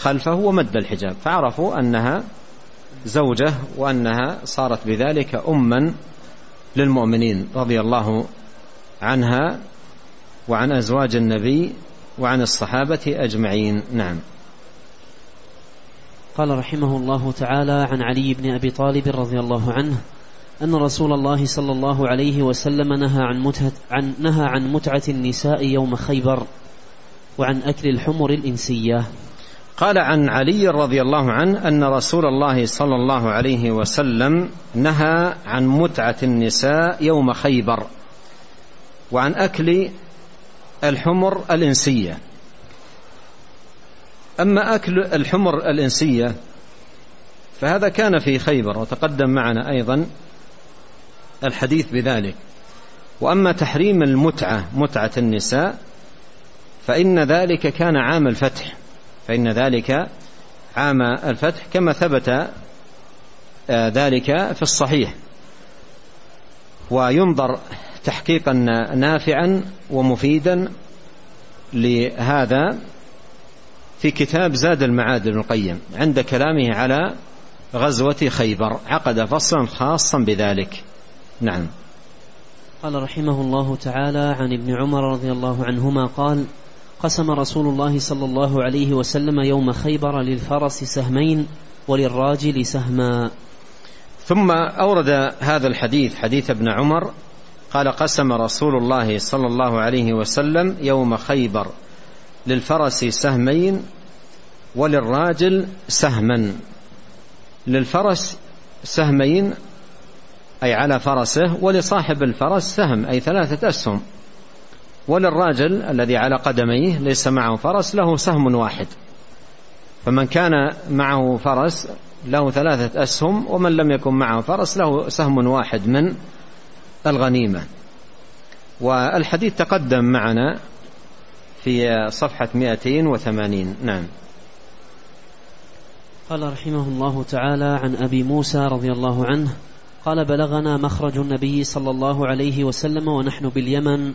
خلفه ومد الحجاب فعرفوا أنها زوجة وأنها صارت بذلك أما للمؤمنين رضي الله عنها وعن أزواج النبي وعن الصحابة أجمعين. نعم. قال رحمه الله تعالى عن علي بن أبي طالب رضي الله عنه أن رسول الله صلى الله عليه وسلم نهى عن متعة, عن نهى عن متعة النساء يوم خيبر وعن أكل الحمر الإنسية. قال عن علي رضي الله عنه أن رسول الله صلى الله عليه وسلم نهى عن متعة النساء يوم خيبر وعن أكل الحمر الإنسية. أما أكل الحمر الإنسية فهذا كان في خيبر وتقدم معنا أيضا الحديث بذلك. وأما تحريم المتعة متعة النساء فإن ذلك كان عام الفتح. فإن ذلك عام الفتح كما ثبت آه، ذلك في الصحيح. وينظر تحقيقا نافعا ومفيدا لهذا في كتاب زاد المعاد ابن القيم عند كلامه على غزوة خيبر. عقد فصلا خاصا بذلك. نعم. قال رحمه الله تعالى عن ابن عمر رضي الله عنهما قال قسم رسول الله صلى الله عليه وسلم يوم خيبر للفرس سهمين وللراجل سهما. ثم أورد هذا الحديث حديث ابن عمر قال قسم رسول الله صلى الله عليه وسلم يوم خيبر للفرس سهمين وللراجل سهما. للفرس سهمين أي على فرسه ولصاحب الفرس سهم أي ثلاثة أسهم. وللراجل الذي على قدميه ليس معه فرس له سهم واحد. فمن كان معه فرس له ثلاثة أسهم ومن لم يكن معه فرس له سهم واحد من الغنيمة. والحديث تقدم معنا في صفحة 280 نعم. قال رحمه الله تعالى عن أبي موسى رضي الله عنه قال بلغنا مخرج النبي صلى الله عليه وسلم ونحن باليمن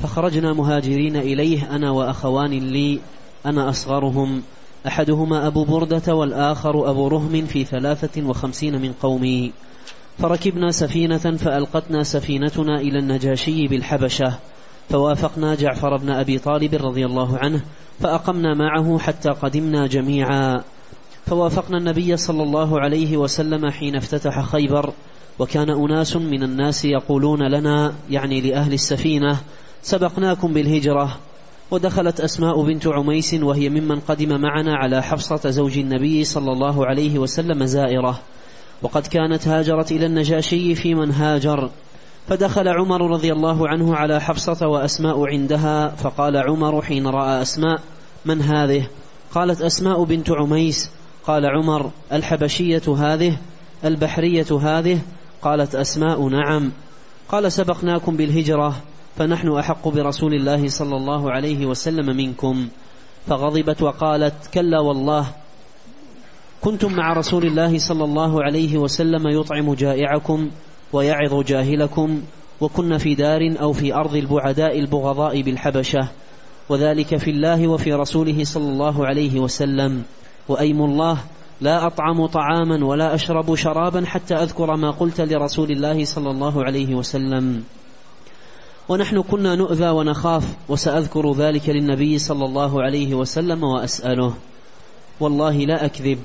فخرجنا مهاجرين إليه أنا وأخوان لي أنا أصغرهم. أحدهما أبو بردة والآخر أبو رهم في ثلاثة وخمسين من قومي. فركبنا سفينة فألقتنا سفينتنا إلى النجاشي بالحبشة. فوافقنا جعفر بن أبي طالب رضي الله عنه فأقمنا معه حتى قدمنا جميعا. فوافقنا النبي صلى الله عليه وسلم حين افتتح خيبر. وكان أناس من الناس يقولون لنا يعني لأهل السفينة سبقناكم بالهجرة ودخلت أسماء بنت عميس وهي ممن قدم معنا على حفصة زوج النبي صلى الله عليه وسلم زائرة. وقد كانت هاجرت إلى النجاشي في من هاجر. فدخل عمر رضي الله عنه على حفصة وأسماء عندها فقال عمر حين رأى أسماء من هذه؟ قالت أسماء بنت عميس. قال عمر الحبشية هذه؟ البحرية هذه؟ قالت أسماء نعم. قال سبقناكم بالهجرة. فنحن أحق برسول الله صلى الله عليه وسلم منكم. فغضبت وقالت كلا والله كنتم مع رسول الله صلى الله عليه وسلم يطعم جائعكم ويعظ جاهلكم وكن في دار أو في أرض البعداء البغضاء بالحبشة. وذلك في الله وفي رسوله صلى الله عليه وسلم. وأيم الله لا أطعم طعاما ولا أشرب شرابا حتى أذكر ما قلت لرسول الله صلى الله عليه وسلم. ونحن كنا نؤذى ونخاف وسأذكر ذلك للنبي صلى الله عليه وسلم وأسأله. والله لا أكذب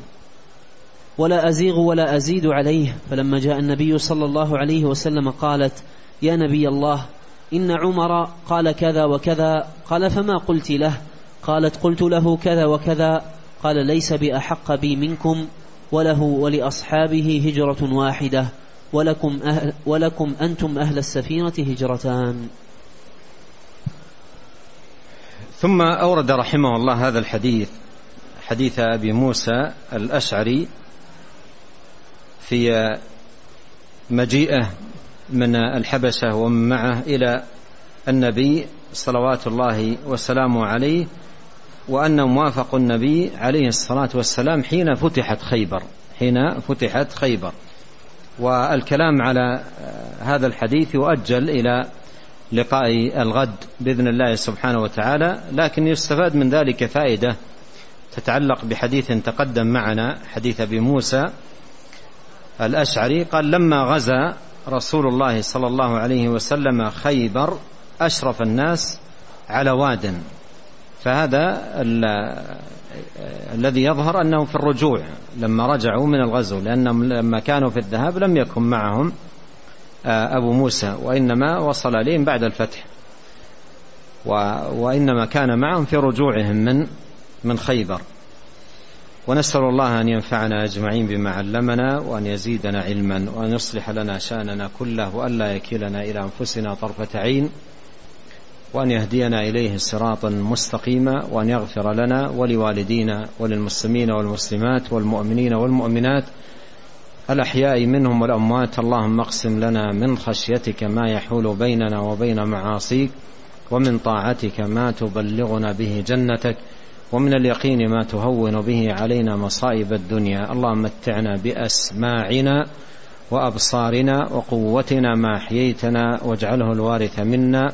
ولا أزيغ ولا أزيد عليه. فلما جاء النبي صلى الله عليه وسلم قالت يا نبي الله إن عمر قال كذا وكذا. قال فما قلت له؟ قالت قلت له كذا وكذا. قال ليس بأحق بي منكم وله ولأصحابه هجرة واحدة. ولكم, أهل ولكم أنتم أهل السفينة هجرتان. ثم أورد رحمه الله هذا الحديث حديث أبي موسى الأشعري في مجيئه من الحبشة ومن معه إلى النبي صلوات الله وسلامه عليه وأنهم وافقوا النبي عليه الصلاة والسلام حين فتحت خيبر حين فتحت خيبر. والكلام على هذا الحديث يؤجل إلى لقاء الغد بإذن الله سبحانه وتعالى لكن يستفاد من ذلك فائدة تتعلق بحديث تقدم معنا حديث أبي موسى الأشعري قال لما غزا رسول الله صلى الله عليه وسلم خيبر أشرف الناس على واد. فهذا الذي يظهر أنه في الرجوع لما رجعوا من الغزو لأنهم لما كانوا في الذهاب لم يكن معهم آه، أبو موسى وإنما وصل إليهم بعد الفتح. وإنما كان معهم في رجوعهم من من خيبر. ونسأل الله أن ينفعنا أجمعين بما علمنا وأن يزيدنا علما وأن يصلح لنا شأننا كله وأن لا يكلنا إلى أنفسنا طرفة عين. وأن يهدينا إليه صراطا مستقيما وأن يغفر لنا ولوالدينا وللمسلمين والمسلمات والمؤمنين والمؤمنات الأحياء منهم والأموات. اللهم اقسم لنا من خشيتك ما يحول بيننا وبين معاصيك ومن طاعتك ما تبلغنا به جنتك ومن اليقين ما تهون به علينا مصائب الدنيا. اللهم متعنا بأسماعنا وأبصارنا وقوتنا ما أحييتنا واجعله الوارث منا